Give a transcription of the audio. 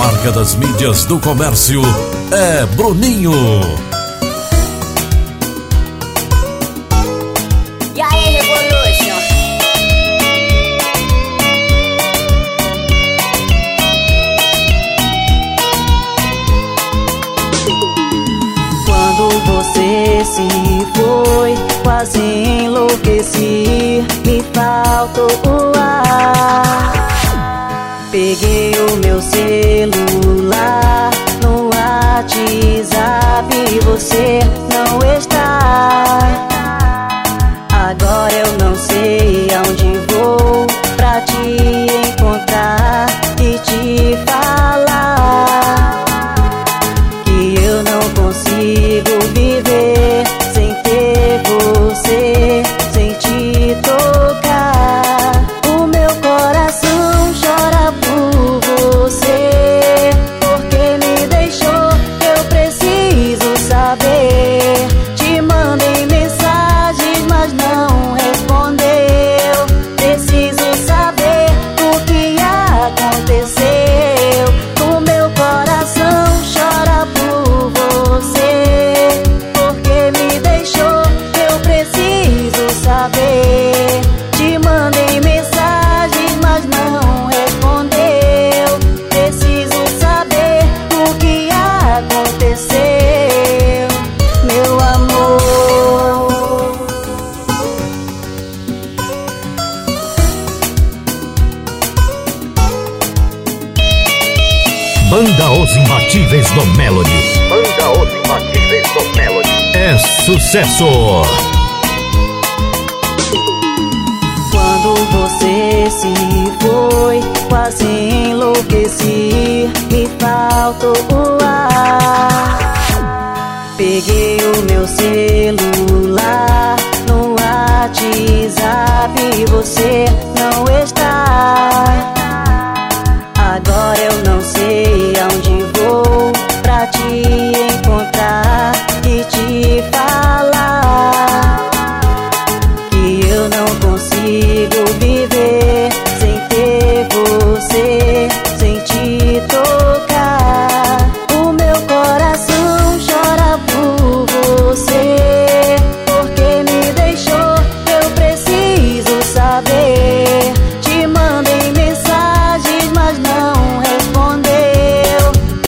marca das mídias do comércio é Bruninho. E aí, Revolution? Quando você se foi, quase enlouqueci, me faltou Banda Os Imbatíveis do Melody. Banda Os Imbatíveis do Melody. É sucesso! Quando você se foi, quase enlouqueci, me faltou o ar. Peguei o meu celular no WhatsApp e você